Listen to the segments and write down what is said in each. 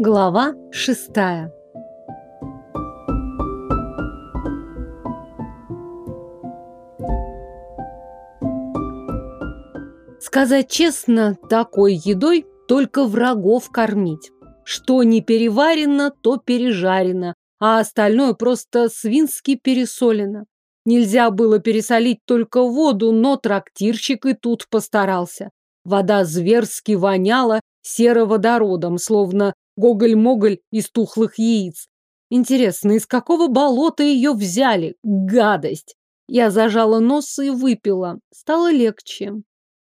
Глава шестая Сказать честно, такой едой только врагов кормить. Что не переварено, то пережарено, а остальное просто свински пересолено. Нельзя было пересолить только воду, но трактирщик и тут постарался. Вода зверски воняла сероводородом, словно гоголь-моголь из тухлых яиц. Интересно, из какого болота ее взяли? Гадость! Я зажала нос и выпила. Стало легче.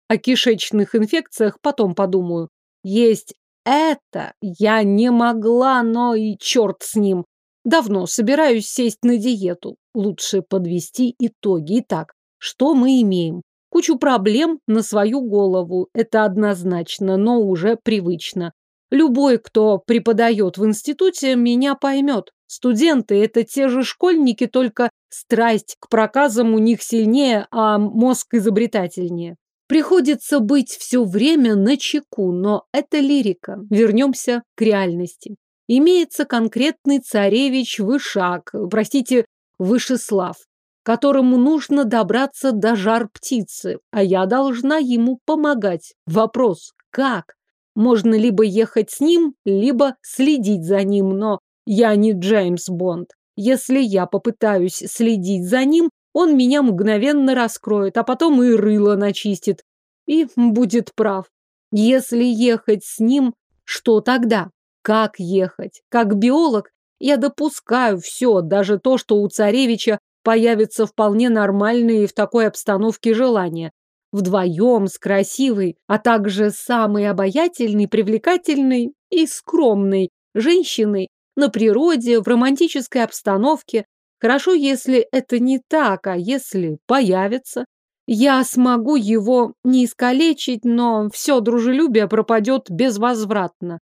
О кишечных инфекциях потом подумаю. Есть это я не могла, но и черт с ним. Давно собираюсь сесть на диету. Лучше подвести итоги. Итак, что мы имеем? Кучу проблем на свою голову. Это однозначно, но уже привычно. Любой, кто преподает в институте, меня поймет. Студенты – это те же школьники, только страсть к проказам у них сильнее, а мозг изобретательнее. Приходится быть все время на чеку, но это лирика. Вернемся к реальности. Имеется конкретный царевич Вышак, простите, Вышеслав, которому нужно добраться до жар птицы, а я должна ему помогать. Вопрос – как? Можно либо ехать с ним, либо следить за ним, но я не Джеймс Бонд. Если я попытаюсь следить за ним, он меня мгновенно раскроет, а потом и рыло начистит. И будет прав. Если ехать с ним, что тогда? Как ехать? Как биолог я допускаю все, даже то, что у царевича появится вполне нормальные в такой обстановке желания. Вдвоем с красивой, а также самой обаятельной, привлекательной и скромной женщиной на природе, в романтической обстановке, Хорошо, если это не так, а если появится. Я смогу его не искалечить, но все дружелюбие пропадет безвозвратно.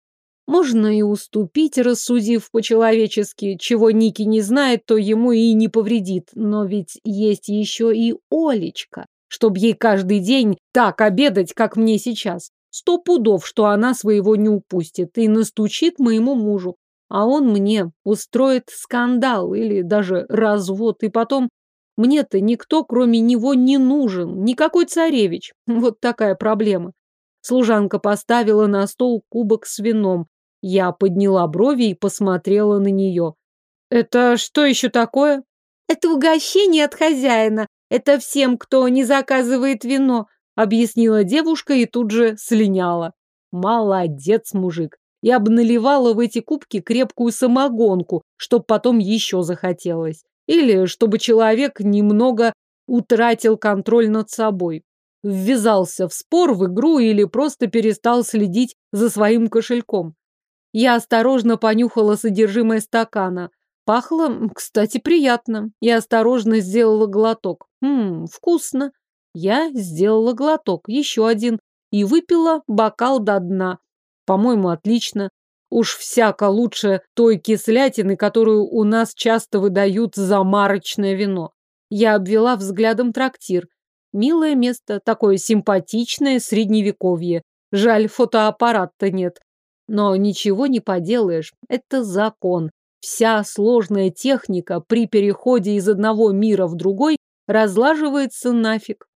Можно и уступить, рассудив по-человечески, чего Ники не знает, то ему и не повредит. Но ведь есть еще и Олечка, чтоб ей каждый день так обедать, как мне сейчас. Сто пудов, что она своего не упустит и настучит моему мужу а он мне устроит скандал или даже развод, и потом мне-то никто, кроме него, не нужен, никакой царевич. Вот такая проблема. Служанка поставила на стол кубок с вином. Я подняла брови и посмотрела на нее. «Это что еще такое?» «Это угощение от хозяина. Это всем, кто не заказывает вино», объяснила девушка и тут же слиняла. «Молодец, мужик и обналивала в эти кубки крепкую самогонку, чтоб потом еще захотелось. Или чтобы человек немного утратил контроль над собой. Ввязался в спор, в игру или просто перестал следить за своим кошельком. Я осторожно понюхала содержимое стакана. Пахло, кстати, приятно. Я осторожно сделала глоток. Ммм, вкусно. Я сделала глоток, еще один, и выпила бокал до дна. По-моему, отлично. Уж всяко лучше той кислятины, которую у нас часто выдают за марочное вино. Я обвела взглядом трактир. Милое место, такое симпатичное средневековье. Жаль, фотоаппарата нет. Но ничего не поделаешь, это закон. Вся сложная техника при переходе из одного мира в другой разлаживается нафиг.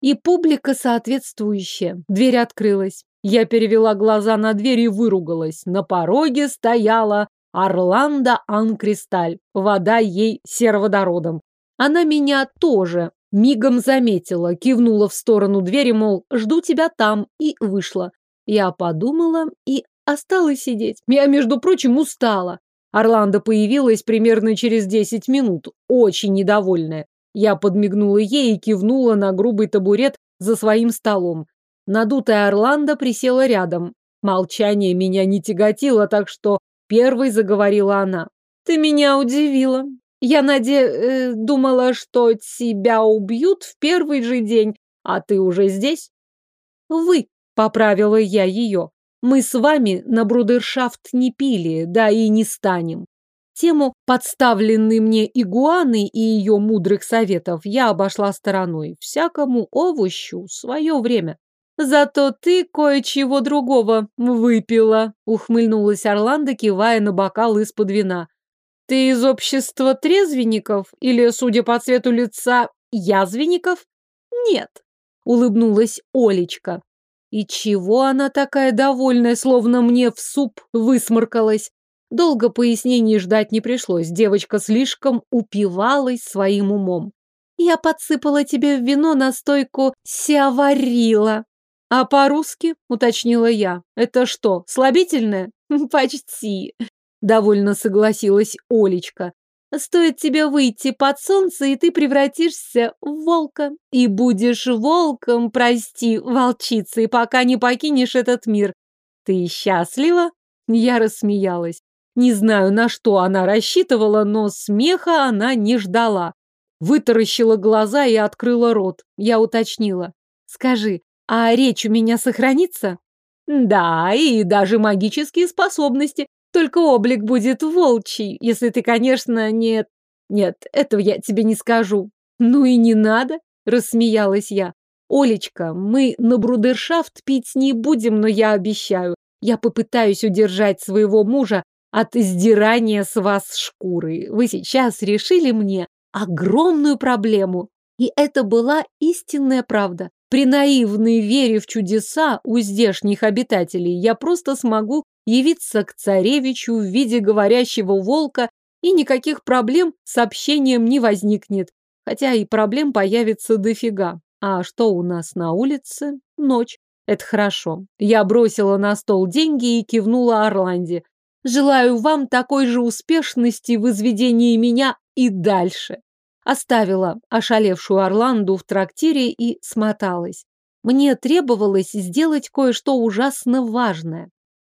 И публика соответствующая. Дверь открылась. Я перевела глаза на дверь и выругалась. На пороге стояла Орландо Анкристаль. Вода ей сероводородом. Она меня тоже мигом заметила, кивнула в сторону двери, мол, жду тебя там, и вышла. Я подумала и осталась сидеть. Я, между прочим, устала. Орландо появилась примерно через десять минут, очень недовольная. Я подмигнула ей и кивнула на грубый табурет за своим столом. Надутая Орландо присела рядом. Молчание меня не тяготило, так что первой заговорила она. «Ты меня удивила. Я наде... Э, думала, что тебя убьют в первый же день, а ты уже здесь?» «Вы», — поправила я ее. «Мы с вами на брудершафт не пили, да и не станем». Тему подставленной мне игуаны и ее мудрых советов я обошла стороной. Всякому овощу свое время. Зато ты кое-чего другого выпила, ухмыльнулась Орландо, кивая на бокал из-под вина. Ты из общества трезвенников или, судя по цвету лица, язвенников? Нет, улыбнулась Олечка. И чего она такая довольная, словно мне в суп высморкалась? Долго пояснений ждать не пришлось, девочка слишком упивалась своим умом. Я подсыпала тебе в вино настойку сиаварила. А по-русски, уточнила я, это что, слабительное? Почти. Довольно согласилась Олечка. Стоит тебе выйти под солнце, и ты превратишься в волка. И будешь волком, прости, волчицей, пока не покинешь этот мир. Ты счастлива? Я рассмеялась. Не знаю, на что она рассчитывала, но смеха она не ждала. Вытаращила глаза и открыла рот. Я уточнила. Скажи, а речь у меня сохранится? Да, и даже магические способности. Только облик будет волчий, если ты, конечно, нет... Нет, этого я тебе не скажу. Ну и не надо, рассмеялась я. Олечка, мы на брудершафт пить не будем, но я обещаю, я попытаюсь удержать своего мужа от издирания с вас шкуры. Вы сейчас решили мне огромную проблему. И это была истинная правда. При наивной вере в чудеса у здешних обитателей я просто смогу явиться к царевичу в виде говорящего волка, и никаких проблем с общением не возникнет. Хотя и проблем появится дофига. А что у нас на улице? Ночь. Это хорошо. Я бросила на стол деньги и кивнула Орланде. Желаю вам такой же успешности в изведении меня и дальше. Оставила ошалевшую Орланду в трактире и смоталась. Мне требовалось сделать кое-что ужасно важное.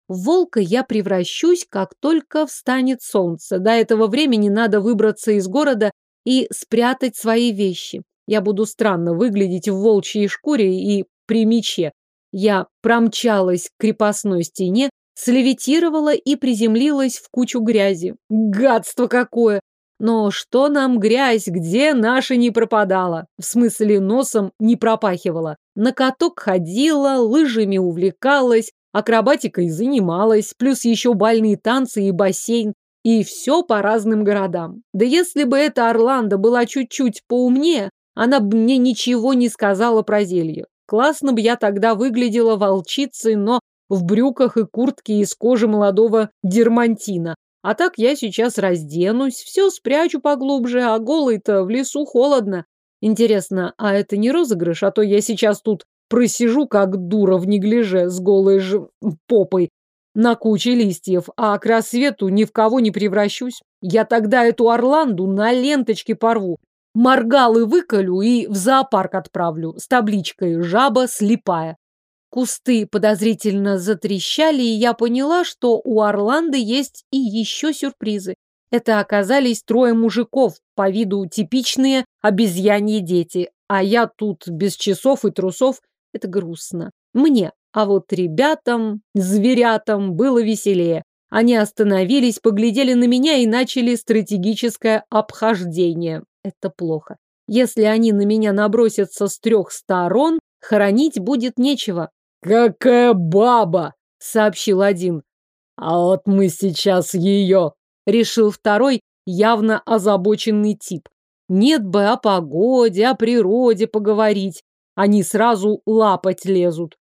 В волка я превращусь, как только встанет солнце. До этого времени надо выбраться из города и спрятать свои вещи. Я буду странно выглядеть в волчьей шкуре и при мече. Я промчалась к крепостной стене, слевитировала и приземлилась в кучу грязи. Гадство какое! Но что нам грязь, где наша не пропадала? В смысле, носом не пропахивала. На каток ходила, лыжами увлекалась, акробатикой занималась, плюс еще бальные танцы и бассейн. И все по разным городам. Да если бы эта Орландо была чуть-чуть поумнее, она бы мне ничего не сказала про зелье. Классно бы я тогда выглядела волчицей, но в брюках и куртке из кожи молодого дермантина. А так я сейчас разденусь, все спрячу поглубже, а голый-то в лесу холодно. Интересно, а это не розыгрыш? А то я сейчас тут Просижу, как дура в неглиже, с голой ж... попой на куче листьев, а к рассвету ни в кого не превращусь. Я тогда эту Орланду на ленточке порву. Моргалы выколю и в зоопарк отправлю с табличкой «Жаба слепая». Кусты подозрительно затрещали, и я поняла, что у Орланды есть и еще сюрпризы. Это оказались трое мужиков, по виду типичные обезьяньи дети, а я тут без часов и трусов это грустно. Мне. А вот ребятам, зверятам было веселее. Они остановились, поглядели на меня и начали стратегическое обхождение. Это плохо. Если они на меня набросятся с трех сторон, хоронить будет нечего. «Какая баба!» — сообщил один. «А вот мы сейчас ее!» — решил второй, явно озабоченный тип. Нет бы о погоде, о природе поговорить. Они сразу лапать лезут.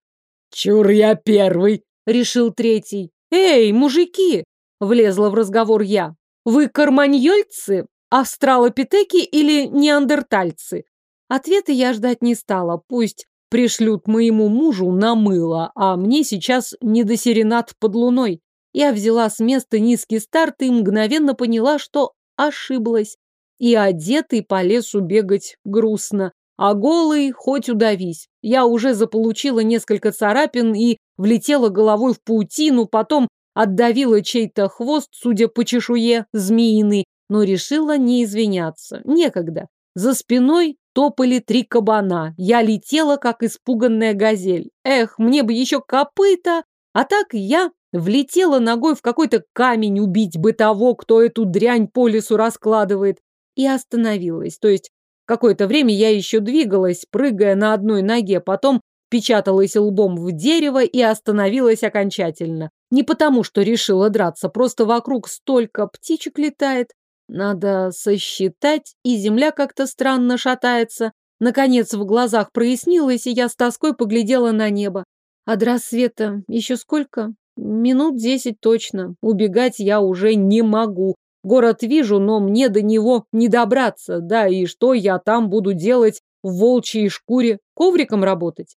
«Чур я первый!» — решил третий. «Эй, мужики!» — влезла в разговор я. «Вы карманьольцы, австралопитеки или неандертальцы?» Ответа я ждать не стала. Пусть пришлют моему мужу на мыло, а мне сейчас не до серенат под луной. Я взяла с места низкий старт и мгновенно поняла, что ошиблась. И одетый по лесу бегать грустно. А голый хоть удавись. Я уже заполучила несколько царапин и влетела головой в паутину, потом отдавила чей-то хвост, судя по чешуе, змеиный, но решила не извиняться. Некогда. За спиной топали три кабана. Я летела, как испуганная газель. Эх, мне бы еще копыта! А так я влетела ногой в какой-то камень убить бы того, кто эту дрянь по лесу раскладывает. И остановилась. То есть Какое-то время я еще двигалась, прыгая на одной ноге, потом впечаталась лбом в дерево и остановилась окончательно. Не потому, что решила драться, просто вокруг столько птичек летает. Надо сосчитать, и земля как-то странно шатается. Наконец в глазах прояснилось, и я с тоской поглядела на небо. А до рассвета еще сколько? Минут десять точно. Убегать я уже не могу. Город вижу, но мне до него не добраться. Да, и что я там буду делать в волчьей шкуре? Ковриком работать?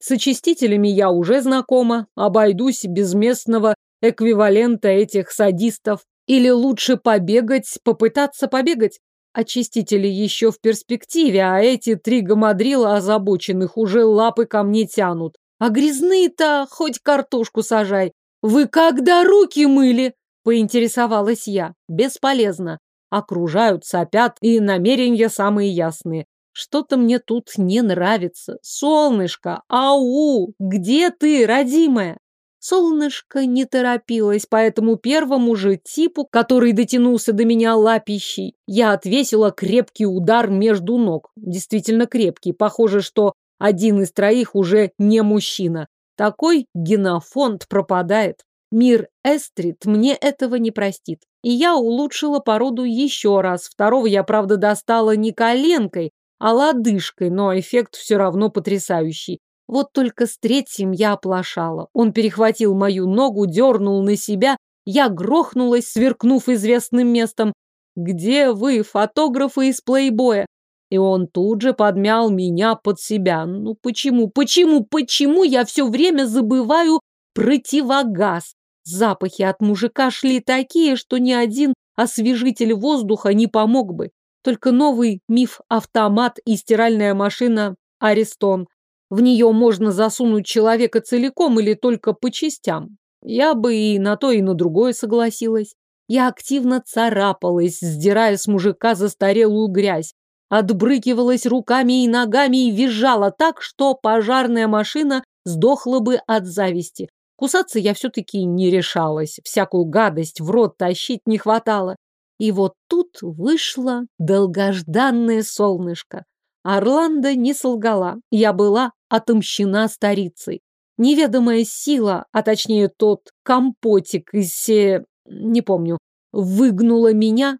С очистителями я уже знакома. Обойдусь без местного эквивалента этих садистов. Или лучше побегать, попытаться побегать? Очистители еще в перспективе, а эти три гамадрила озабоченных уже лапы ко мне тянут. А грязные-то хоть картошку сажай. Вы когда руки мыли? Поинтересовалась я. Бесполезно. Окружают, сопят, и намерения самые ясные. Что-то мне тут не нравится. Солнышко, ау, где ты, родимая? Солнышко не торопилось, поэтому первому же типу, который дотянулся до меня лапищей, я отвесила крепкий удар между ног. Действительно крепкий. Похоже, что один из троих уже не мужчина. Такой генофонд пропадает. Мир Эстрид мне этого не простит. И я улучшила породу еще раз. Второго я, правда, достала не коленкой, а лодыжкой, но эффект все равно потрясающий. Вот только с третьим я оплошала. Он перехватил мою ногу, дернул на себя, я грохнулась, сверкнув известным местом. «Где вы, фотографы из плейбоя?» И он тут же подмял меня под себя. Ну почему, почему, почему я все время забываю противогаз? Запахи от мужика шли такие, что ни один освежитель воздуха не помог бы. Только новый миф-автомат и стиральная машина Аристон. В нее можно засунуть человека целиком или только по частям. Я бы и на то, и на другое согласилась. Я активно царапалась, сдирая с мужика застарелую грязь. Отбрыкивалась руками и ногами и визжала так, что пожарная машина сдохла бы от зависти. Кусаться я все-таки не решалась, всякую гадость в рот тащить не хватало. И вот тут вышло долгожданное солнышко. Орландо не солгала, я была отомщена старицей. Неведомая сила, а точнее тот компотик из се... не помню, выгнула меня.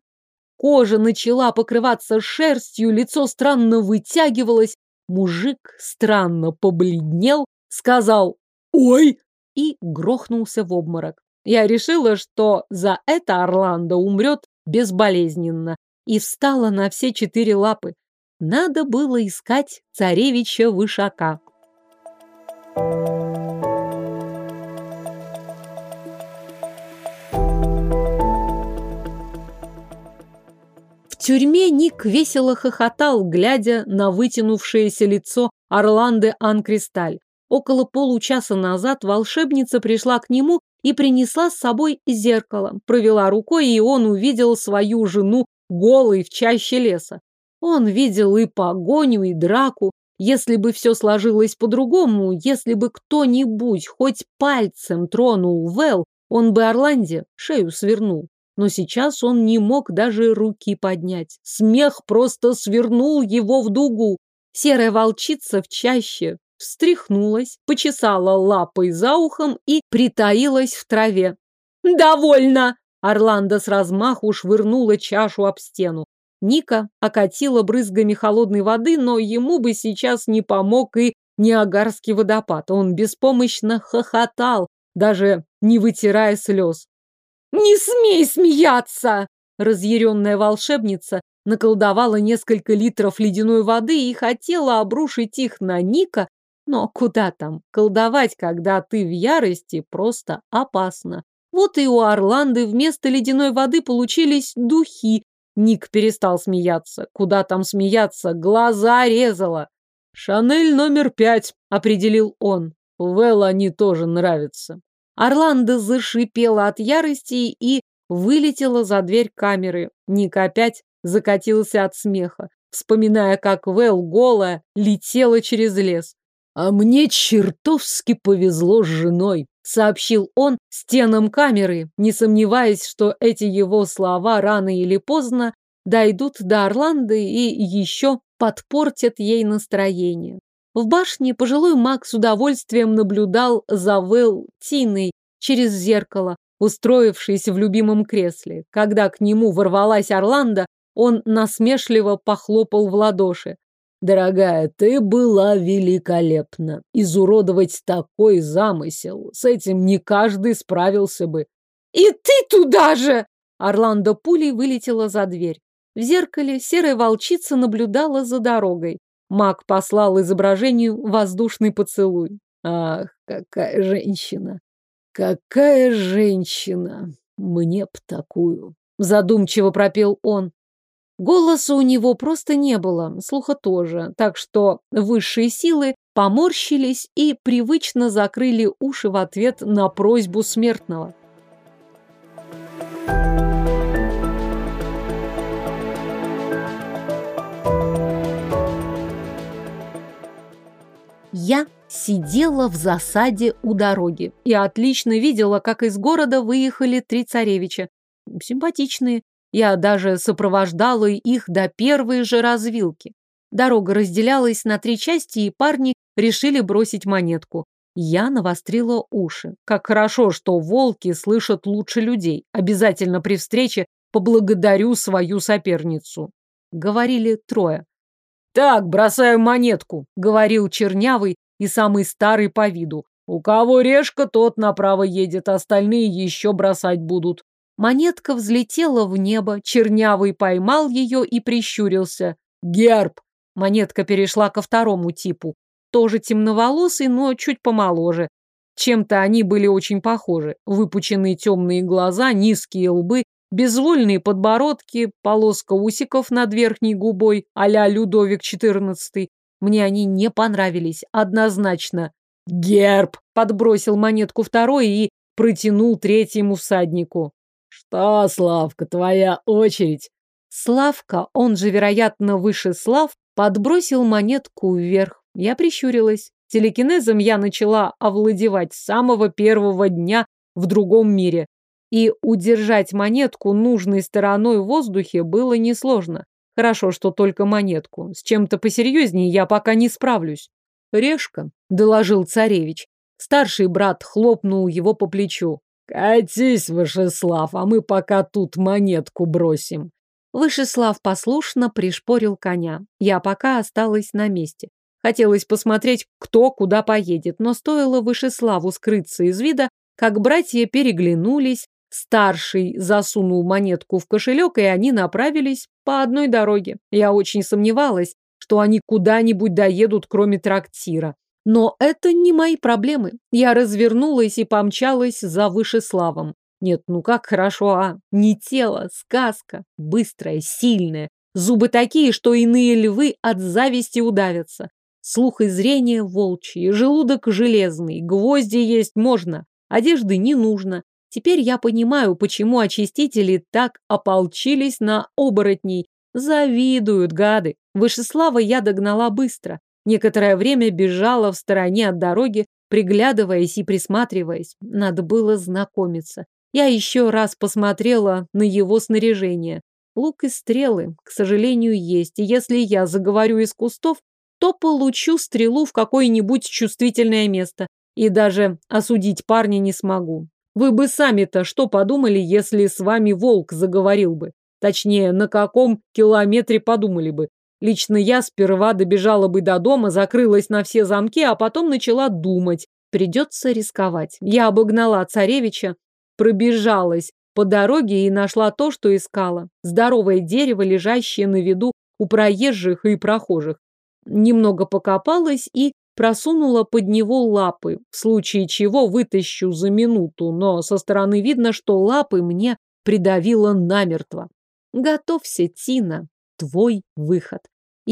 Кожа начала покрываться шерстью, лицо странно вытягивалось. Мужик странно побледнел, сказал «Ой!» И грохнулся в обморок. Я решила, что за это Орландо умрет безболезненно, и встала на все четыре лапы. Надо было искать царевича Вышака. В тюрьме Ник весело хохотал, глядя на вытянувшееся лицо Орланды Анкристаль. Около получаса назад волшебница пришла к нему и принесла с собой зеркало, провела рукой, и он увидел свою жену голой в чаще леса. Он видел и погоню, и драку. Если бы все сложилось по-другому, если бы кто-нибудь хоть пальцем тронул Вэл, он бы Орланде шею свернул. Но сейчас он не мог даже руки поднять. Смех просто свернул его в дугу. Серая волчица в чаще встряхнулась, почесала лапой за ухом и притаилась в траве. «Довольно!» Орландо с размаху швырнула чашу об стену. Ника окатила брызгами холодной воды, но ему бы сейчас не помог и Ниагарский водопад. Он беспомощно хохотал, даже не вытирая слез. «Не смей смеяться!» Разъяренная волшебница наколдовала несколько литров ледяной воды и хотела обрушить их на Ника, но куда там? Колдовать, когда ты в ярости, просто опасно. Вот и у Орланды вместо ледяной воды получились духи. Ник перестал смеяться. Куда там смеяться? Глаза резала. «Шанель номер пять», — определил он. Вэл они тоже нравятся. Орландо зашипела от ярости и вылетела за дверь камеры. Ник опять закатился от смеха, вспоминая, как Вэл голая летела через лес. «А мне чертовски повезло с женой», — сообщил он стенам камеры, не сомневаясь, что эти его слова рано или поздно дойдут до Орланды и еще подпортят ей настроение. В башне пожилой маг с удовольствием наблюдал за Вэл Тиной через зеркало, устроившись в любимом кресле. Когда к нему ворвалась Орландо, он насмешливо похлопал в ладоши. «Дорогая, ты была великолепна. Изуродовать такой замысел, с этим не каждый справился бы». «И ты туда же!» Орландо пулей вылетела за дверь. В зеркале серая волчица наблюдала за дорогой. Маг послал изображению воздушный поцелуй. Ах, какая женщина! Какая женщина! Мне б такую! Задумчиво пропел он. Голоса у него просто не было, слуха тоже, так что высшие силы поморщились и привычно закрыли уши в ответ на просьбу смертного. Я сидела в засаде у дороги и отлично видела, как из города выехали три царевича. Симпатичные, я даже сопровождала их до первой же развилки. Дорога разделялась на три части, и парни решили бросить монетку. Я навострила уши. Как хорошо, что волки слышат лучше людей. Обязательно при встрече поблагодарю свою соперницу. Говорили трое. «Так, бросаю монетку», — говорил чернявый и самый старый по виду. «У кого решка, тот направо едет, остальные еще бросать будут». Монетка взлетела в небо, чернявый поймал ее и прищурился. Герб! Монетка перешла ко второму типу. Тоже темноволосый, но чуть помоложе. Чем-то они были очень похожи. Выпученные темные глаза, низкие лбы, безвольные подбородки, полоска усиков над верхней губой а-ля Людовик XIV. Мне они не понравились, однозначно. «Герб!» — подбросил монетку второй и протянул третьему всаднику. «Что, Славка, твоя очередь?» Славка, он же, вероятно, выше Слав, подбросил монетку вверх. Я прищурилась. Телекинезом я начала овладевать с самого первого дня в другом мире. И удержать монетку нужной стороной в воздухе было несложно. Хорошо, что только монетку. С чем-то посерьезнее я пока не справлюсь. «Решка», — доложил царевич. Старший брат хлопнул его по плечу. «Катись, Вышеслав, а мы пока тут монетку бросим». Вышеслав послушно пришпорил коня. Я пока осталась на месте. Хотелось посмотреть, кто куда поедет, но стоило Вышеславу скрыться из вида, как братья переглянулись, старший засунул монетку в кошелек, и они направились по одной дороге. Я очень сомневалась, что они куда-нибудь доедут, кроме трактира. Но это не мои проблемы. Я развернулась и помчалась за Вышеславом. Нет, ну как хорошо, а? Не тело, сказка. Быстрая, сильная. Зубы такие, что иные львы от зависти удавятся. Слух и зрение волчьи, желудок железный, гвозди есть можно, одежды не нужно. Теперь я понимаю, почему очистители так ополчились на оборотней. Завидуют гады. Вышеслава я догнала быстро. Некоторое время бежала в стороне от дороги, приглядываясь и присматриваясь. Надо было знакомиться. Я еще раз посмотрела на его снаряжение. Лук и стрелы, к сожалению, есть, и если я заговорю из кустов, то получу стрелу в какое-нибудь чувствительное место, и даже осудить парня не смогу. Вы бы сами-то что подумали, если с вами волк заговорил бы? Точнее, на каком километре подумали бы? Лично я сперва добежала бы до дома, закрылась на все замки, а потом начала думать. Придется рисковать. Я обогнала царевича, пробежалась по дороге и нашла то, что искала. Здоровое дерево, лежащее на виду у проезжих и прохожих. Немного покопалась и просунула под него лапы, в случае чего вытащу за минуту, но со стороны видно, что лапы мне придавило намертво. Готовься, Тина, твой выход.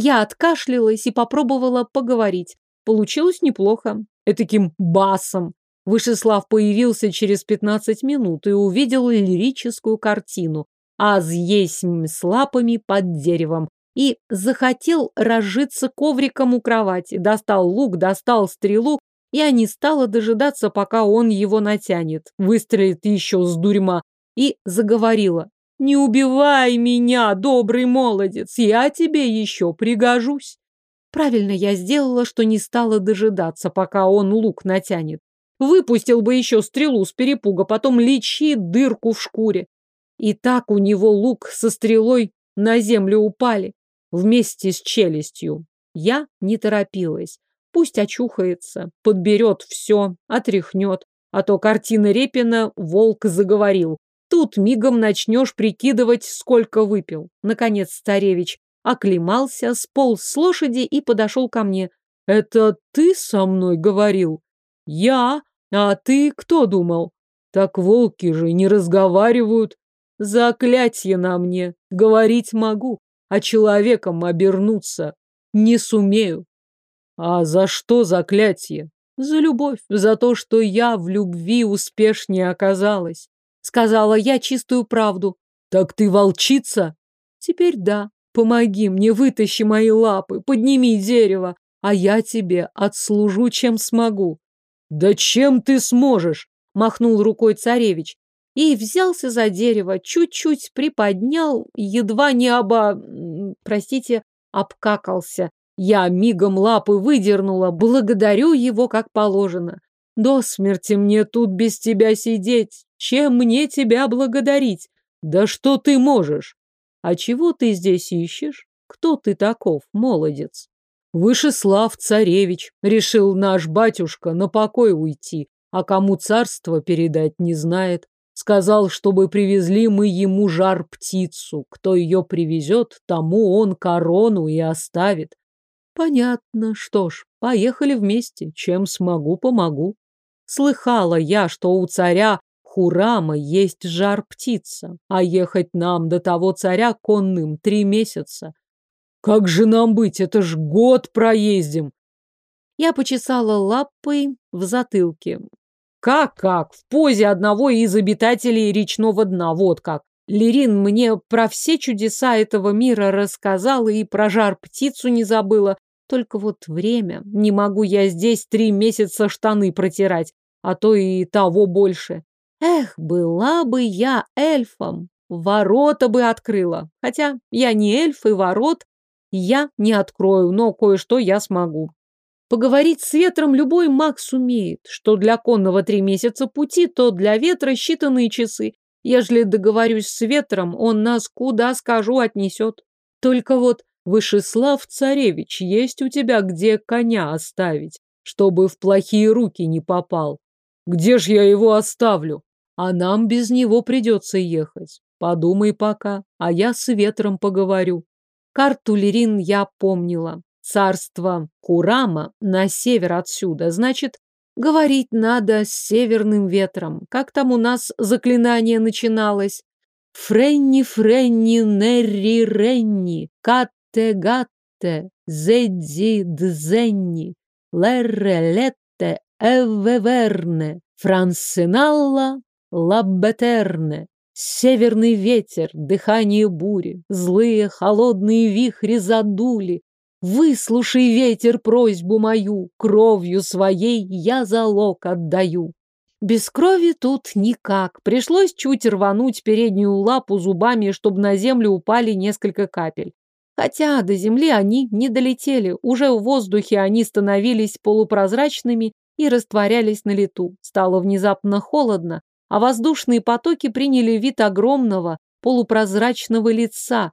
Я откашлялась и попробовала поговорить. Получилось неплохо. Этаким басом. Вышеслав появился через 15 минут и увидел лирическую картину. Аз есть с лапами под деревом. И захотел разжиться ковриком у кровати. Достал лук, достал стрелу. Я не стала дожидаться, пока он его натянет. Выстрелит еще с дурьма. И заговорила. Не убивай меня, добрый молодец, я тебе еще пригожусь. Правильно я сделала, что не стала дожидаться, пока он лук натянет. Выпустил бы еще стрелу с перепуга, потом лечи дырку в шкуре. И так у него лук со стрелой на землю упали, вместе с челюстью. Я не торопилась. Пусть очухается, подберет все, отряхнет. А то картина Репина волк заговорил. Тут мигом начнешь прикидывать, сколько выпил. Наконец царевич оклемался, сполз с лошади и подошел ко мне. «Это ты со мной говорил?» «Я? А ты кто думал?» «Так волки же не разговаривают. Заклятье на мне. Говорить могу, а человеком обернуться не сумею». «А за что заклятие?» «За любовь, за то, что я в любви успешнее оказалась». Сказала я чистую правду. «Так ты волчица?» «Теперь да. Помоги мне, вытащи мои лапы, подними дерево, а я тебе отслужу, чем смогу. Да чем ты сможешь? Махнул рукой царевич и взялся за дерево, чуть-чуть приподнял, едва не оба... простите, обкакался. Я мигом лапы выдернула, благодарю его как положено. До смерти мне тут без тебя сидеть. Чем мне тебя благодарить? Да что ты можешь? А чего ты здесь ищешь? Кто ты таков, молодец? Вышеслав царевич, решил наш батюшка на покой уйти, а кому царство передать не знает. Сказал, чтобы привезли мы ему жар-птицу. Кто ее привезет, тому он корону и оставит. Понятно, что ж, поехали вместе. Чем смогу, помогу. Слыхала я, что у царя Хурама есть жар-птица, а ехать нам до того царя конным три месяца. Как же нам быть? Это ж год проездим. Я почесала лапой в затылке. Как-как? В позе одного из обитателей речного дна. Вот как. Лерин мне про все чудеса этого мира рассказала и про жар-птицу не забыла. Только вот время. Не могу я здесь три месяца штаны протирать, а то и того больше. Эх, была бы я эльфом, ворота бы открыла. Хотя я не эльф и ворот я не открою, но кое-что я смогу. Поговорить с ветром любой маг сумеет. Что для конного три месяца пути, то для ветра считанные часы. Ежели договорюсь с ветром, он нас куда скажу отнесет. Только вот, Вышеслав Царевич, есть у тебя где коня оставить, чтобы в плохие руки не попал. Где ж я его оставлю? А нам без него придется ехать. Подумай пока, а я с ветром поговорю. Карту Лерин я помнила. Царство Курама на север отсюда, значит, говорить надо с северным ветром. Как там у нас заклинание начиналось? Френни, Френни, Нерри, Ренни, Катте, Гатте, Зедди, Дзенни, Лерре, Летте, Эвеверне, Франсеналла, Лаббетерне, северный ветер, дыхание бури, злые холодные вихри задули. Выслушай, ветер, просьбу мою, кровью своей я залог отдаю. Без крови тут никак. Пришлось чуть рвануть переднюю лапу зубами, чтобы на землю упали несколько капель. Хотя до земли они не долетели, уже в воздухе они становились полупрозрачными и растворялись на лету. Стало внезапно холодно, а воздушные потоки приняли вид огромного полупрозрачного лица,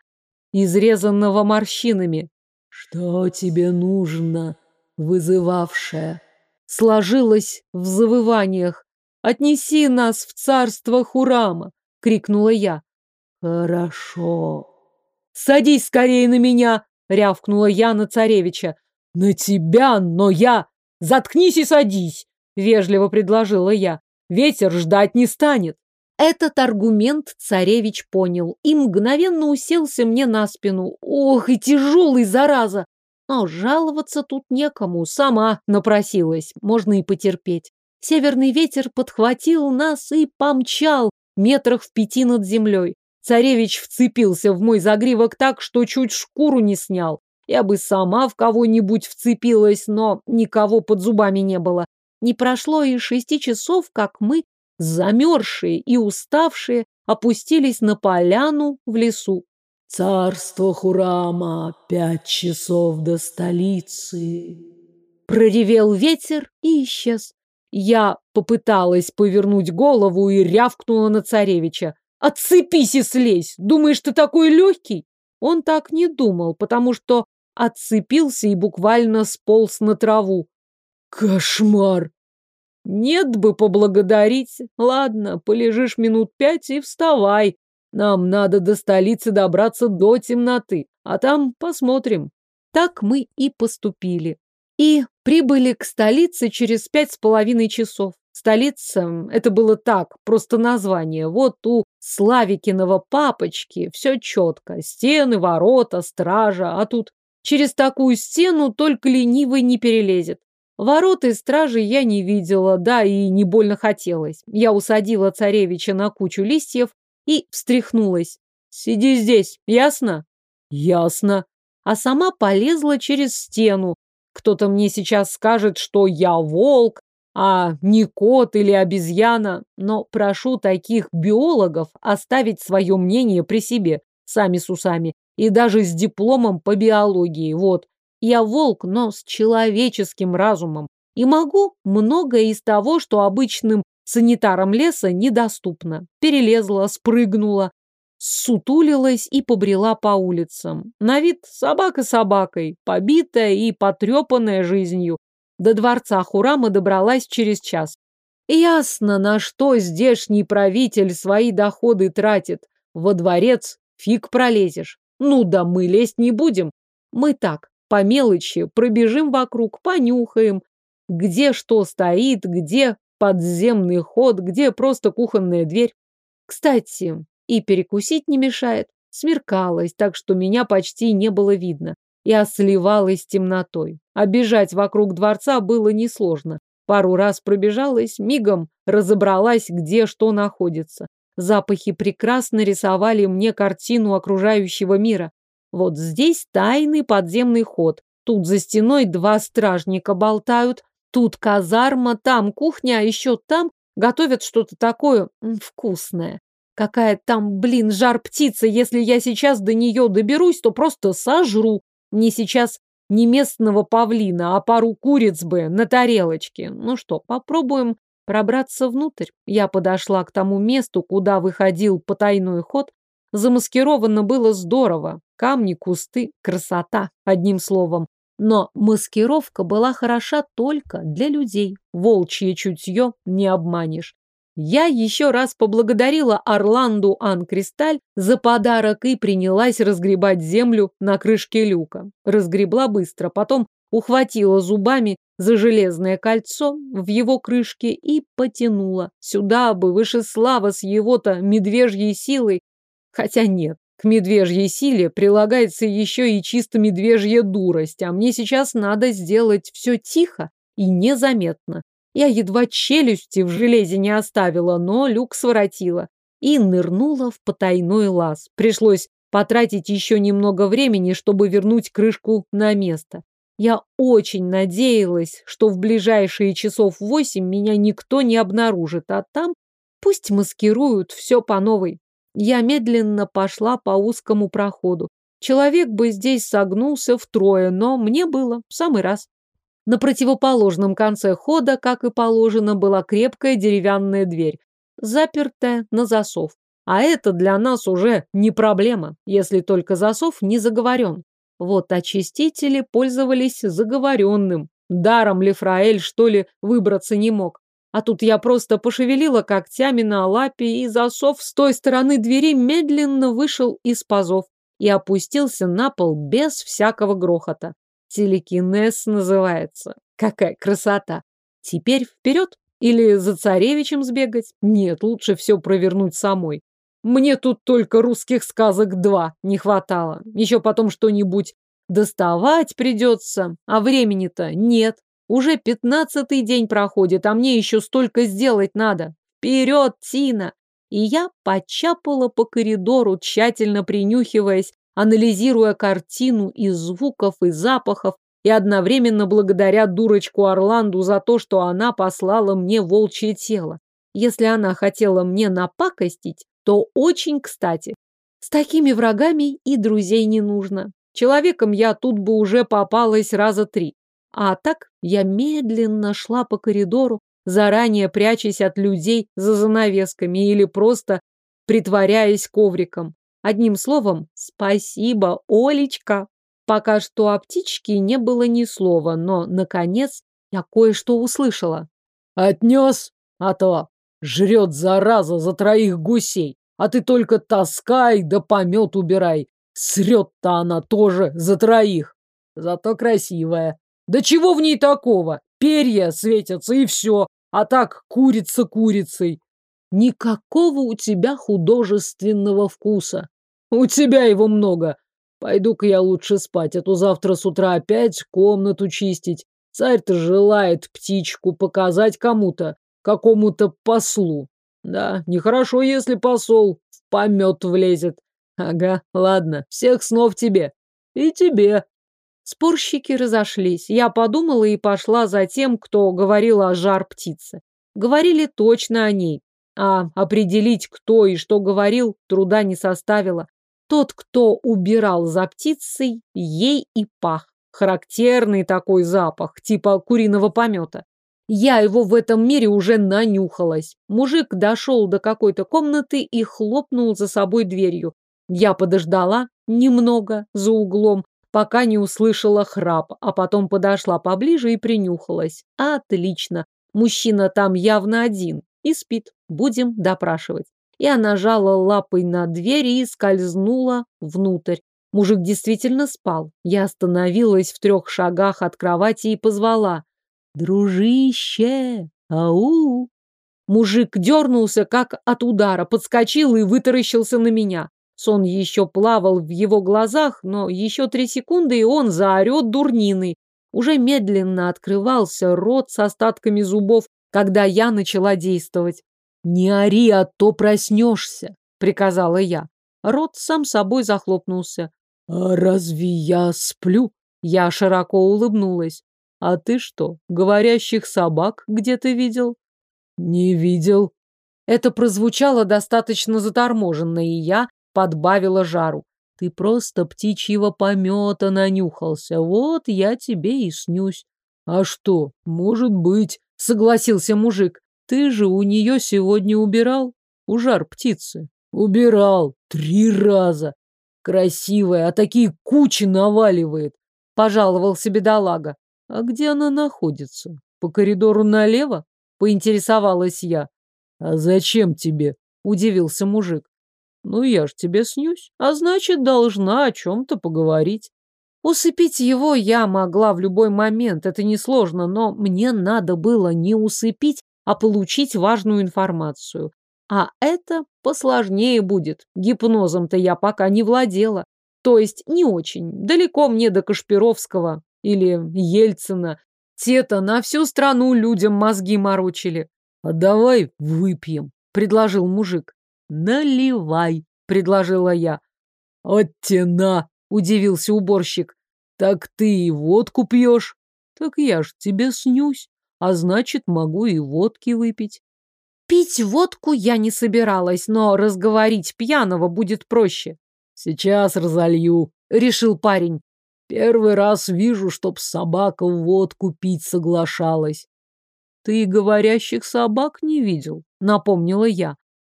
изрезанного морщинами. «Что тебе нужно, вызывавшая?» Сложилось в завываниях. «Отнеси нас в царство Хурама!» — крикнула я. «Хорошо». «Садись скорее на меня!» — рявкнула я на царевича. «На тебя, но я...» «Заткнись и садись!» — вежливо предложила я. Ветер ждать не станет. Этот аргумент царевич понял и мгновенно уселся мне на спину. Ох, и тяжелый, зараза! Но жаловаться тут некому, сама напросилась, можно и потерпеть. Северный ветер подхватил нас и помчал метрах в пяти над землей. Царевич вцепился в мой загривок так, что чуть шкуру не снял. Я бы сама в кого-нибудь вцепилась, но никого под зубами не было. Не прошло и шести часов, как мы, замерзшие и уставшие, опустились на поляну в лесу. Царство Хурама, пять часов до столицы. Проревел ветер и исчез. Я попыталась повернуть голову и рявкнула на царевича. «Отцепись и слезь! Думаешь, ты такой легкий?» Он так не думал, потому что отцепился и буквально сполз на траву. «Кошмар!» «Нет бы поблагодарить. Ладно, полежишь минут пять и вставай. Нам надо до столицы добраться до темноты, а там посмотрим». Так мы и поступили. И прибыли к столице через пять с половиной часов. Столица – это было так, просто название. Вот у Славикиного папочки все четко. Стены, ворота, стража. А тут через такую стену только ленивый не перелезет. Ворот и стражи я не видела, да и не больно хотелось. Я усадила царевича на кучу листьев и встряхнулась. «Сиди здесь, ясно?» «Ясно». А сама полезла через стену. Кто-то мне сейчас скажет, что я волк, а не кот или обезьяна, но прошу таких биологов оставить свое мнение при себе, сами с усами, и даже с дипломом по биологии, вот. Я волк, но с человеческим разумом, и могу многое из того, что обычным санитарам леса недоступно. Перелезла, спрыгнула, сутулилась и побрела по улицам. На вид собака собакой, побитая и потрепанная жизнью, до дворца Хурама добралась через час. Ясно, на что здешний правитель свои доходы тратит. Во дворец фиг пролезешь. Ну да мы лезть не будем. Мы так, по мелочи, пробежим вокруг, понюхаем, где что стоит, где подземный ход, где просто кухонная дверь. Кстати, и перекусить не мешает. Смеркалось, так что меня почти не было видно. Я сливалась темнотой. А бежать вокруг дворца было несложно. Пару раз пробежалась, мигом разобралась, где что находится. Запахи прекрасно рисовали мне картину окружающего мира. Вот здесь тайный подземный ход. Тут за стеной два стражника болтают. Тут казарма, там кухня, а еще там готовят что-то такое вкусное. Какая там, блин, жар птица, если я сейчас до нее доберусь, то просто сожру. Мне сейчас не местного павлина, а пару куриц бы на тарелочке. Ну что, попробуем пробраться внутрь. Я подошла к тому месту, куда выходил потайной ход. Замаскировано было здорово. Камни, кусты, красота, одним словом. Но маскировка была хороша только для людей. Волчье чутье не обманешь. Я еще раз поблагодарила Орланду Анкристаль за подарок и принялась разгребать землю на крышке люка. Разгребла быстро, потом ухватила зубами за железное кольцо в его крышке и потянула. Сюда бы выше слава с его-то медвежьей силой. Хотя нет, к медвежьей силе прилагается еще и чисто медвежья дурость, а мне сейчас надо сделать все тихо и незаметно. Я едва челюсти в железе не оставила, но люк своротила и нырнула в потайной лаз. Пришлось потратить еще немного времени, чтобы вернуть крышку на место. Я очень надеялась, что в ближайшие часов восемь меня никто не обнаружит, а там пусть маскируют все по новой. Я медленно пошла по узкому проходу. Человек бы здесь согнулся втрое, но мне было в самый раз. На противоположном конце хода, как и положено, была крепкая деревянная дверь, запертая на засов. А это для нас уже не проблема, если только засов не заговорен. Вот очистители пользовались заговоренным. Даром Лефраэль, что ли, выбраться не мог. А тут я просто пошевелила когтями на лапе, и засов с той стороны двери медленно вышел из пазов и опустился на пол без всякого грохота. Телекинез называется. Какая красота! Теперь вперед? Или за царевичем сбегать? Нет, лучше все провернуть самой. Мне тут только русских сказок два не хватало. Еще потом что-нибудь доставать придется, а времени-то нет. Уже пятнадцатый день проходит, а мне еще столько сделать надо. Вперед, Тина! И я почапала по коридору, тщательно принюхиваясь анализируя картину из звуков и запахов, и одновременно благодаря дурочку Орланду за то, что она послала мне волчье тело. Если она хотела мне напакостить, то очень кстати. С такими врагами и друзей не нужно. Человеком я тут бы уже попалась раза три. А так я медленно шла по коридору, заранее прячась от людей за занавесками или просто притворяясь ковриком. Одним словом, спасибо, Олечка. Пока что о птичке не было ни слова, но, наконец, я кое-что услышала. Отнес, а то жрет зараза за троих гусей, а ты только таскай да помет убирай. Срет-то она тоже за троих. Зато красивая. Да чего в ней такого? Перья светятся и все, а так курица курицей. Никакого у тебя художественного вкуса. У тебя его много. Пойду-ка я лучше спать, а то завтра с утра опять комнату чистить. Царь-то желает птичку показать кому-то, какому-то послу. Да, нехорошо, если посол в помет влезет. Ага, ладно, всех снов тебе. И тебе. Спорщики разошлись. Я подумала и пошла за тем, кто говорил о жар птицы. Говорили точно о ней. А определить, кто и что говорил, труда не составило. Тот, кто убирал за птицей, ей и пах. Характерный такой запах, типа куриного помета. Я его в этом мире уже нанюхалась. Мужик дошел до какой-то комнаты и хлопнул за собой дверью. Я подождала немного за углом, пока не услышала храп, а потом подошла поближе и принюхалась. Отлично. Мужчина там явно один и спит. Будем допрашивать. Я нажала лапой на дверь и скользнула внутрь. Мужик действительно спал. Я остановилась в трех шагах от кровати и позвала. «Дружище! Ау!» Мужик дернулся, как от удара, подскочил и вытаращился на меня. Сон еще плавал в его глазах, но еще три секунды, и он заорет дурниной. Уже медленно открывался рот с остатками зубов, когда я начала действовать. «Не ори, а то проснешься», — приказала я. Рот сам собой захлопнулся. «А разве я сплю?» Я широко улыбнулась. «А ты что, говорящих собак где-то видел?» «Не видел». Это прозвучало достаточно заторможенно, и я подбавила жару. Ты просто птичьего помета нанюхался, вот я тебе и снюсь. А что, может быть, согласился мужик. Ты же у нее сегодня убирал? У жар птицы. Убирал. Три раза. Красивая, а такие кучи наваливает. Пожаловался бедолага. А где она находится? По коридору налево? Поинтересовалась я. А зачем тебе? Удивился мужик. Ну, я ж тебе снюсь, а значит, должна о чем-то поговорить. Усыпить его я могла в любой момент, это несложно, но мне надо было не усыпить, а получить важную информацию. А это посложнее будет. Гипнозом-то я пока не владела. То есть не очень. Далеко мне до Кашпировского или Ельцина. Те-то на всю страну людям мозги морочили. А давай выпьем, предложил мужик. «Наливай», — предложила я. «Оттена», — удивился уборщик. «Так ты и водку пьешь?» «Так я ж тебе снюсь, а значит, могу и водки выпить». Пить водку я не собиралась, но разговорить пьяного будет проще. «Сейчас разолью», — решил парень. «Первый раз вижу, чтоб собака водку пить соглашалась». «Ты говорящих собак не видел», — напомнила я.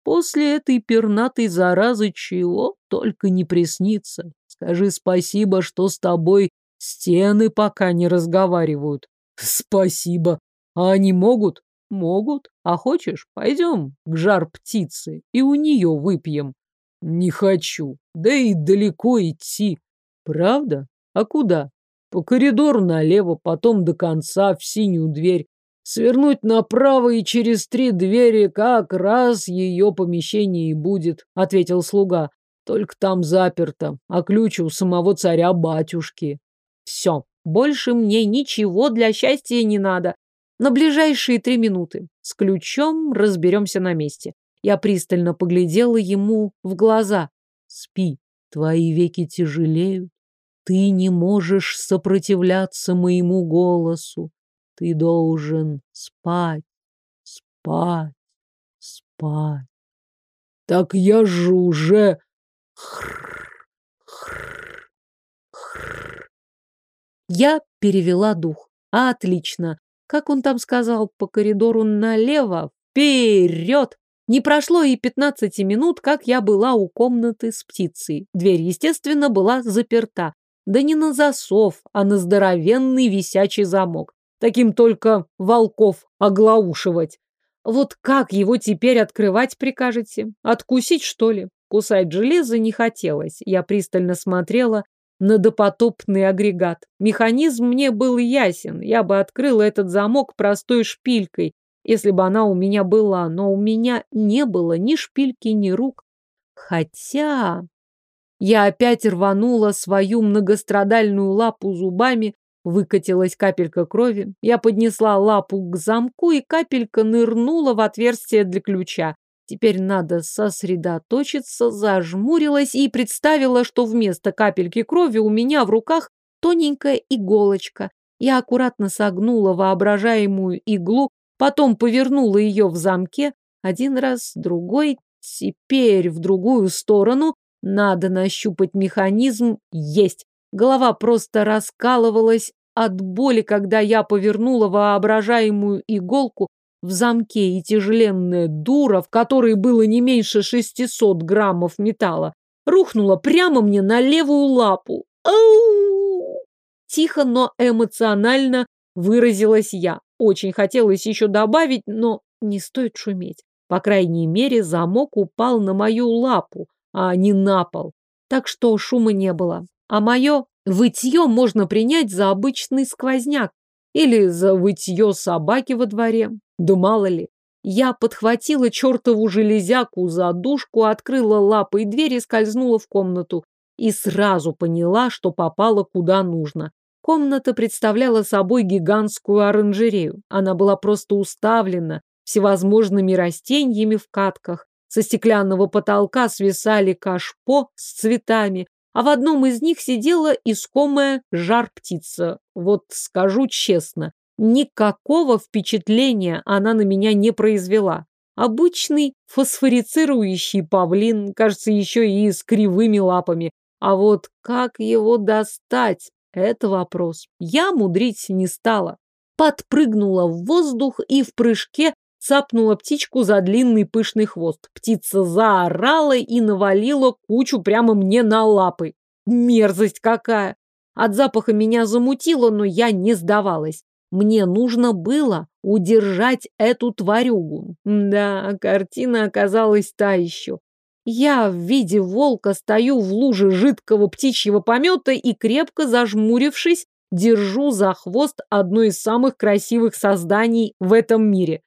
После этой пернатой заразы чего только не приснится. Скажи спасибо, что с тобой стены пока не разговаривают. Спасибо. А они могут? Могут. А хочешь, пойдем к жар птицы и у нее выпьем. Не хочу. Да и далеко идти. Правда? А куда? По коридору налево, потом до конца в синюю дверь. Свернуть направо и через три двери как раз ее помещение и будет, ответил слуга. Только там заперто, а ключ у самого царя-батюшки. Все, больше мне ничего для счастья не надо. На ближайшие три минуты. С ключом разберемся на месте. Я пристально поглядела ему в глаза. Спи, твои веки тяжелеют. Ты не можешь сопротивляться моему голосу. Ты должен спать, спать, спать. Так я же уже... Я перевела дух. Отлично. Как он там сказал, по коридору налево, вперед! Не прошло и 15 минут, как я была у комнаты с птицей. Дверь, естественно, была заперта. Да не на засов, а на здоровенный висячий замок. Таким только волков оглаушивать. Вот как его теперь открывать прикажете? Откусить, что ли? Кусать железо не хотелось. Я пристально смотрела на допотопный агрегат. Механизм мне был ясен. Я бы открыла этот замок простой шпилькой, если бы она у меня была, но у меня не было ни шпильки, ни рук. Хотя... Я опять рванула свою многострадальную лапу зубами, выкатилась капелька крови. Я поднесла лапу к замку, и капелька нырнула в отверстие для ключа. Теперь надо сосредоточиться, зажмурилась и представила, что вместо капельки крови у меня в руках тоненькая иголочка. Я аккуратно согнула воображаемую иглу Потом повернула ее в замке. Один раз, другой. Теперь в другую сторону. Надо нащупать механизм. Есть. Голова просто раскалывалась от боли, когда я повернула воображаемую иголку в замке, и тяжеленная дура, в которой было не меньше 600 граммов металла, рухнула прямо мне на левую лапу. Тихо, но эмоционально выразилась я. Очень хотелось еще добавить, но не стоит шуметь. По крайней мере, замок упал на мою лапу, а не на пол. Так что шума не было. А мое вытье можно принять за обычный сквозняк или за вытье собаки во дворе. Да мало ли. Я подхватила чертову железяку за дужку, открыла лапой дверь и скользнула в комнату. И сразу поняла, что попала куда нужно. Комната представляла собой гигантскую оранжерею. Она была просто уставлена всевозможными растениями в катках. Со стеклянного потолка свисали кашпо с цветами, а в одном из них сидела искомая жар-птица. Вот скажу честно, никакого впечатления она на меня не произвела. Обычный фосфорицирующий павлин, кажется, еще и с кривыми лапами. А вот как его достать? Это вопрос. Я мудрить не стала. Подпрыгнула в воздух и в прыжке цапнула птичку за длинный пышный хвост. Птица заорала и навалила кучу прямо мне на лапы. Мерзость какая! От запаха меня замутило, но я не сдавалась. Мне нужно было удержать эту тварюгу. Да, картина оказалась та еще. Я в виде волка стою в луже жидкого птичьего помета и, крепко зажмурившись, держу за хвост одно из самых красивых созданий в этом мире.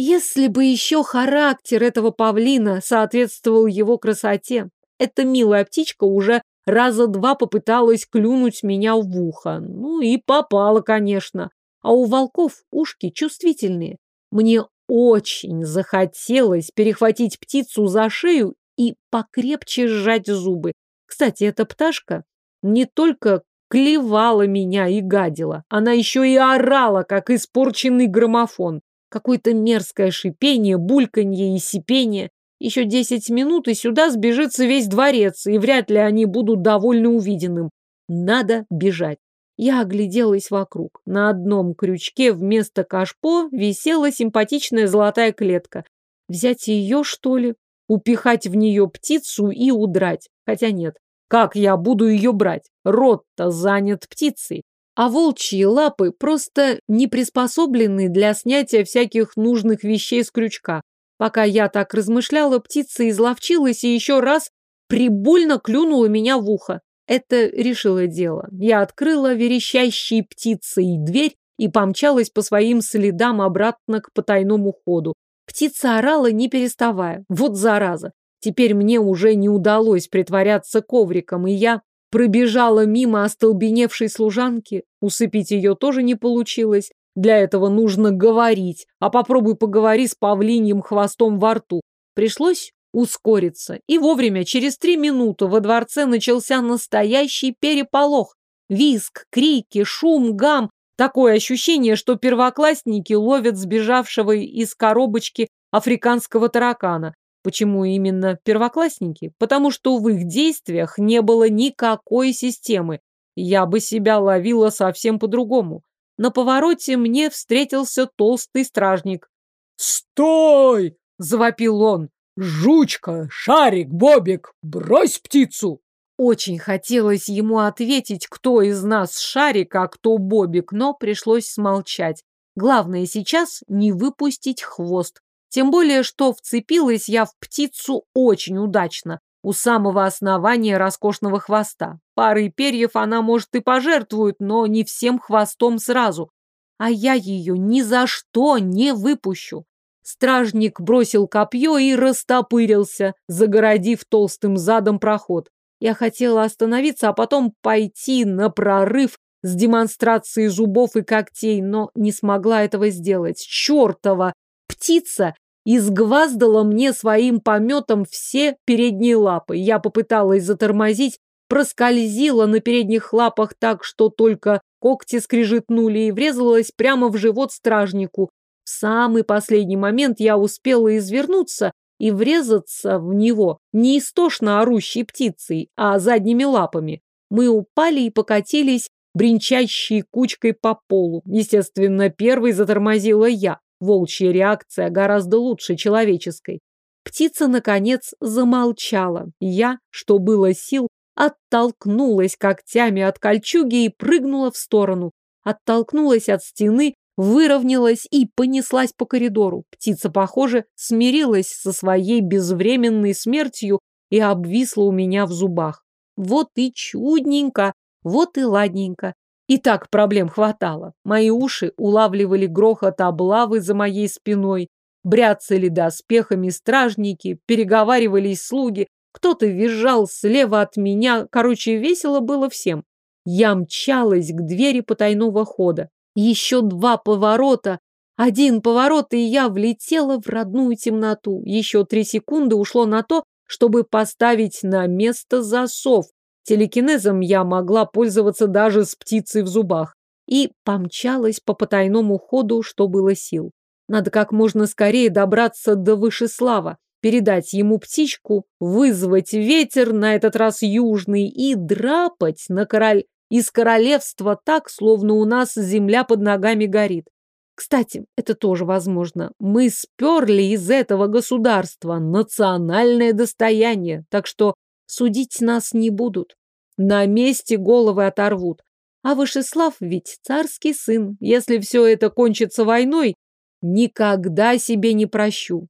Если бы еще характер этого павлина соответствовал его красоте, эта милая птичка уже раза два попыталась клюнуть меня в ухо. Ну и попала, конечно. А у волков ушки чувствительные. Мне очень захотелось перехватить птицу за шею и покрепче сжать зубы. Кстати, эта пташка не только клевала меня и гадила, она еще и орала, как испорченный граммофон. Какое-то мерзкое шипение, бульканье и сипение. Еще десять минут, и сюда сбежится весь дворец, и вряд ли они будут довольны увиденным. Надо бежать. Я огляделась вокруг. На одном крючке вместо кашпо висела симпатичная золотая клетка. Взять ее, что ли? упихать в нее птицу и удрать. Хотя нет, как я буду ее брать? Рот-то занят птицей. А волчьи лапы просто не приспособлены для снятия всяких нужных вещей с крючка. Пока я так размышляла, птица изловчилась и еще раз прибольно клюнула меня в ухо. Это решило дело. Я открыла верещащей птицей дверь и помчалась по своим следам обратно к потайному ходу. Птица орала, не переставая. Вот зараза. Теперь мне уже не удалось притворяться ковриком, и я пробежала мимо остолбеневшей служанки. Усыпить ее тоже не получилось. Для этого нужно говорить, а попробуй поговори с павлиньим хвостом во рту. Пришлось ускориться. И вовремя, через три минуты, во дворце начался настоящий переполох. Виск, крики, шум, гам, Такое ощущение, что первоклассники ловят сбежавшего из коробочки африканского таракана. Почему именно первоклассники? Потому что в их действиях не было никакой системы. Я бы себя ловила совсем по-другому. На повороте мне встретился толстый стражник. «Стой!» – завопил он. «Жучка, шарик, бобик, брось птицу!» Очень хотелось ему ответить, кто из нас шарик, а кто бобик, но пришлось смолчать. Главное сейчас не выпустить хвост. Тем более, что вцепилась я в птицу очень удачно, у самого основания роскошного хвоста. Парой перьев она, может, и пожертвует, но не всем хвостом сразу. А я ее ни за что не выпущу. Стражник бросил копье и растопырился, загородив толстым задом проход. Я хотела остановиться, а потом пойти на прорыв с демонстрацией зубов и когтей, но не смогла этого сделать. Чёртова! Птица изгваздала мне своим пометом все передние лапы. Я попыталась затормозить, проскользила на передних лапах так, что только когти скрижетнули и врезалась прямо в живот стражнику. В самый последний момент я успела извернуться и врезаться в него не истошно орущей птицей, а задними лапами. Мы упали и покатились бренчащей кучкой по полу. Естественно, первой затормозила я. Волчья реакция гораздо лучше человеческой. Птица, наконец, замолчала. Я, что было сил, оттолкнулась когтями от кольчуги и прыгнула в сторону. Оттолкнулась от стены, выровнялась и понеслась по коридору. Птица, похоже, смирилась со своей безвременной смертью и обвисла у меня в зубах. Вот и чудненько, вот и ладненько. И так проблем хватало. Мои уши улавливали грохот облавы за моей спиной, бряцали доспехами стражники, переговаривались слуги, кто-то визжал слева от меня, короче, весело было всем. Я мчалась к двери потайного хода. Еще два поворота. Один поворот, и я влетела в родную темноту. Еще три секунды ушло на то, чтобы поставить на место засов. Телекинезом я могла пользоваться даже с птицей в зубах. И помчалась по потайному ходу, что было сил. Надо как можно скорее добраться до Вышеслава, передать ему птичку, вызвать ветер, на этот раз южный, и драпать на король из королевства так, словно у нас земля под ногами горит. Кстати, это тоже возможно. Мы сперли из этого государства национальное достояние, так что судить нас не будут. На месте головы оторвут. А Вышеслав ведь царский сын. Если все это кончится войной, никогда себе не прощу.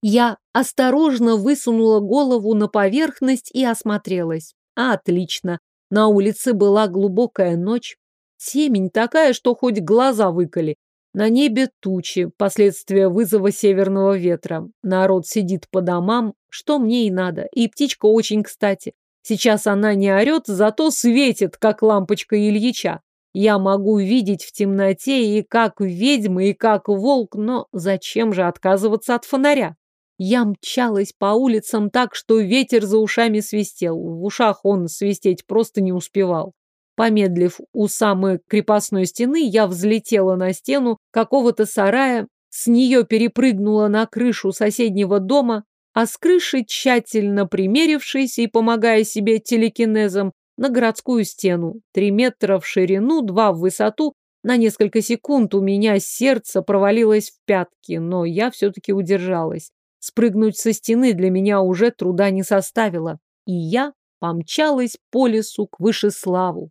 Я осторожно высунула голову на поверхность и осмотрелась. Отлично. На улице была глубокая ночь. Темень такая, что хоть глаза выколи. На небе тучи, последствия вызова северного ветра. Народ сидит по домам, что мне и надо. И птичка очень кстати. Сейчас она не орет, зато светит, как лампочка Ильича. Я могу видеть в темноте и как ведьма, и как волк, но зачем же отказываться от фонаря? Я мчалась по улицам так, что ветер за ушами свистел. В ушах он свистеть просто не успевал. Помедлив у самой крепостной стены, я взлетела на стену какого-то сарая, с нее перепрыгнула на крышу соседнего дома, а с крыши, тщательно примерившись и помогая себе телекинезом, на городскую стену. Три метра в ширину, два в высоту. На несколько секунд у меня сердце провалилось в пятки, но я все-таки удержалась. Спрыгнуть со стены для меня уже труда не составило, и я помчалась по лесу к Вышеславу.